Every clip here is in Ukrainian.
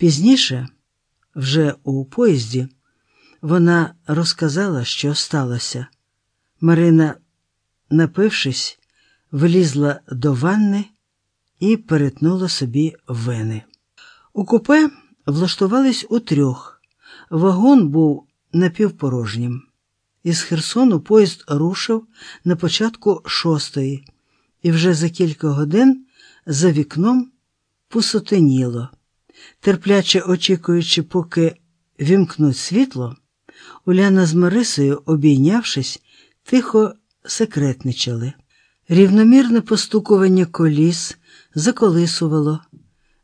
Пізніше, вже у поїзді, вона розказала, що сталося. Марина, напившись, влізла до ванни і перетнула собі вени. У купе влаштувались у трьох. Вагон був напівпорожнім. Із Херсону поїзд рушив на початку шостої, і вже за кілька годин за вікном пусотеніло. Терпляче очікуючи, поки вімкнуть світло, Уляна з Марисою, обійнявшись, тихо секретничали. Рівномірне постукування коліс заколисувало,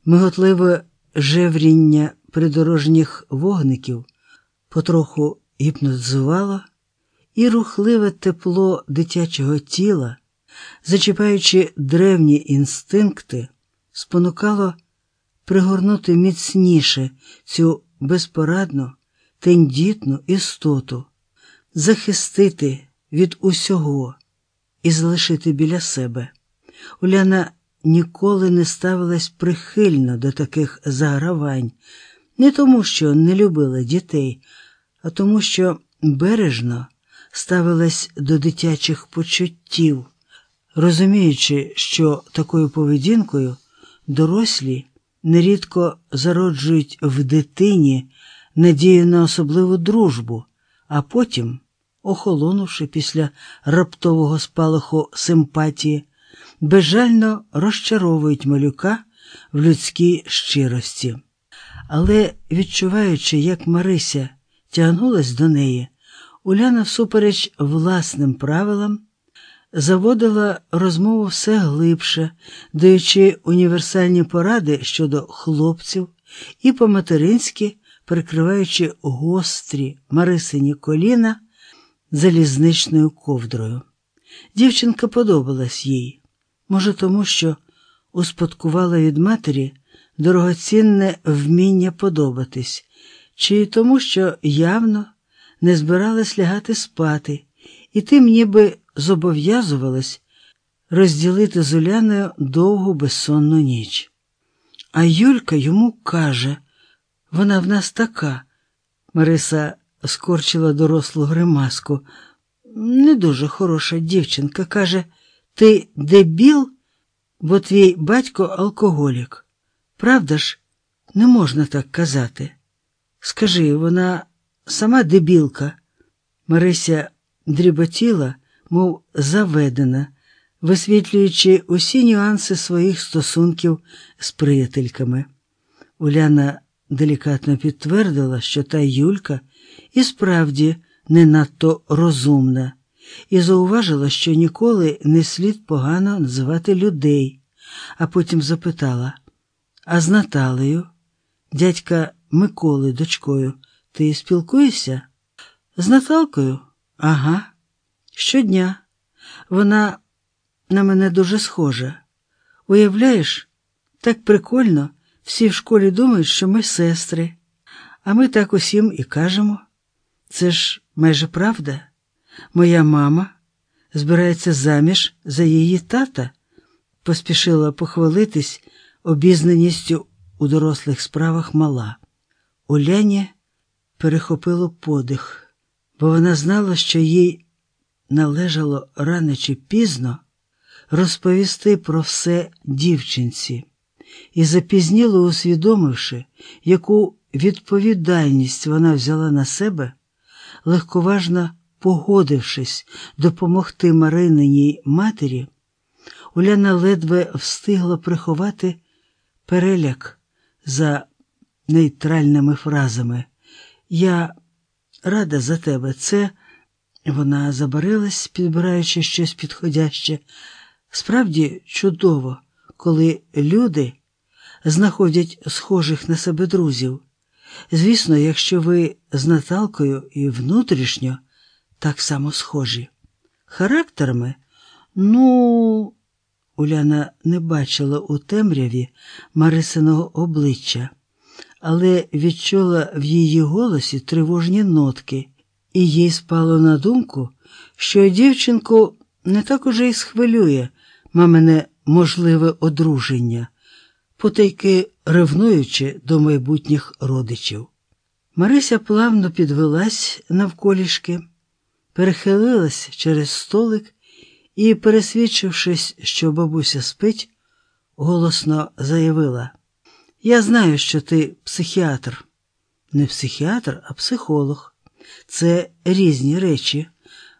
миготливе жевріння придорожніх вогників потроху гіпнотизувало, і рухливе тепло дитячого тіла, зачіпаючи древні інстинкти, спонукало пригорнути міцніше цю безпорадну, тендітну істоту, захистити від усього і залишити біля себе. Уляна ніколи не ставилась прихильно до таких загравань, не тому, що не любила дітей, а тому, що бережно ставилась до дитячих почуттів, розуміючи, що такою поведінкою дорослі нерідко зароджують в дитині надію на особливу дружбу, а потім, охолонувши після раптового спалаху симпатії, безжально розчаровують малюка в людській щирості. Але, відчуваючи, як Марися тягнулась до неї, Уляна, всупереч власним правилам, заводила розмову все глибше, даючи універсальні поради щодо хлопців і по-материнськи прикриваючи гострі Марисині коліна залізничною ковдрою. Дівчинка подобалась їй, може, тому що успадкувала від матері дорогоцінне вміння подобатись, чи тому, що явно не збиралась лягати спати, і тим ніби зобов'язувалась розділити з Уляною довгу безсонну ніч. А Юлька йому каже, вона в нас така. Мариса скорчила дорослу гримаску. Не дуже хороша дівчинка. Каже, ти дебіл, бо твій батько алкоголік. Правда ж, не можна так казати. Скажи, вона сама дебілка. Марися дріботіла, мов заведена, висвітлюючи усі нюанси своїх стосунків з приятельками. Уляна делікатно підтвердила, що та Юлька і справді не надто розумна, і зауважила, що ніколи не слід погано називати людей, а потім запитала: А з Наталею, дядька Миколи, дочкою, ти спілкуєшся? З Наталкою? Ага. Щодня. Вона на мене дуже схожа. Уявляєш, так прикольно, всі в школі думають, що ми сестри, а ми так усім і кажемо. Це ж майже правда. Моя мама збирається заміж за її тата, поспішила похвалитись обізнаністю у дорослих справах мала. Уляні перехопило подих, бо вона знала, що їй належало рано чи пізно розповісти про все дівчинці, і запізніло усвідомивши, яку відповідальність вона взяла на себе, легковажно погодившись допомогти Марининій матері, Уляна ледве встигла приховати переляк за нейтральними фразами. Я рада за тебе. Це вона забарилась, підбираючи щось підходяще. Справді чудово, коли люди знаходять схожих на себе друзів. Звісно, якщо ви з Наталкою і внутрішньо так само схожі. Характерами, ну, Уляна не бачила у темряві Марисиного обличчя, але відчула в її голосі тривожні нотки, і їй спало на думку, що дівчинку не так уже й схвилює мамине можливе одруження. потайки ревнуючи до майбутніх родичів. Марися плавно підвелась навколішки, перехилилась через столик і, пересвідчившись, що бабуся спить, голосно заявила: Я знаю, що ти психіатр. Не психіатр, а психолог. Це різні речі,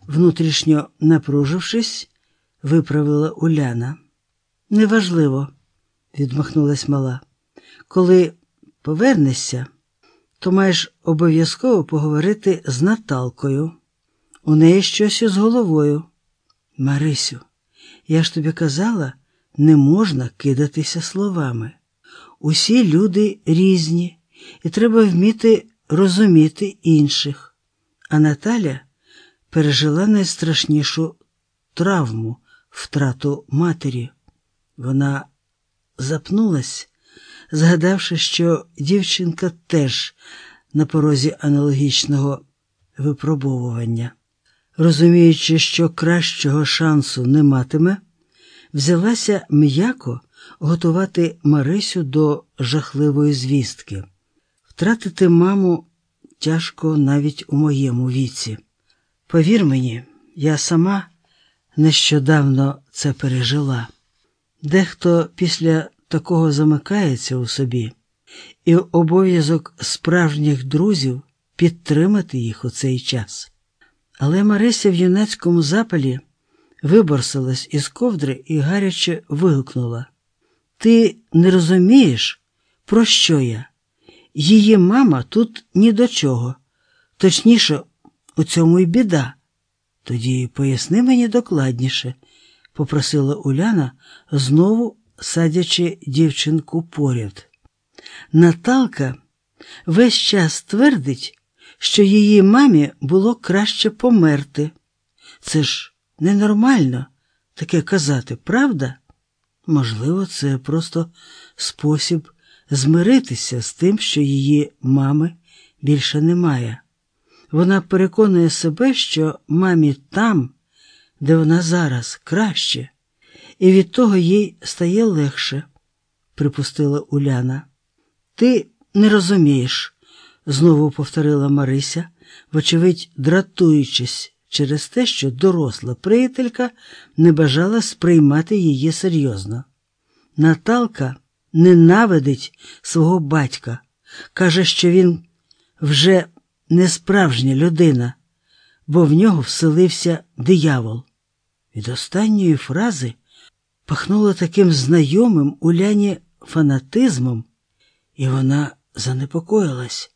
внутрішньо напружившись, виправила Уляна. Неважливо, відмахнулась мала. Коли повернешся, то маєш обов'язково поговорити з Наталкою. У неї щось із головою. Марисю, я ж тобі казала, не можна кидатися словами. Усі люди різні, і треба вміти розуміти інших. А Наталя пережила найстрашнішу травму втрату матері. Вона запнулась, згадавши, що дівчинка теж на порозі аналогічного випробовування. Розуміючи, що кращого шансу не матиме, взялася м'яко готувати Марисю до жахливої звістки. Втратити маму тяжко навіть у моєму віці. Повір мені, я сама нещодавно це пережила. Дехто після такого замикається у собі, і обов'язок справжніх друзів підтримати їх у цей час. Але Марися в юнацькому запалі виборсилась із ковдри і гаряче вигукнула: Ти не розумієш, про що я? Її мама тут ні до чого, точніше, у цьому й біда. Тоді поясни мені докладніше, попросила Уляна, знову садячи дівчинку поряд. Наталка весь час твердить, що її мамі було краще померти. Це ж ненормально таке казати, правда? Можливо, це просто спосіб змиритися з тим, що її мами більше немає. Вона переконує себе, що мамі там, де вона зараз, краще, і від того їй стає легше, припустила Уляна. Ти не розумієш, знову повторила Марися, вочевидь, дратуючись через те, що доросла приятелька не бажала сприймати її серйозно. Наталка ненавидить свого батька, каже, що він вже не справжня людина, бо в нього вселився диявол. Від останньої фрази пахнуло таким знайомим Уляні фанатизмом, і вона занепокоїлась.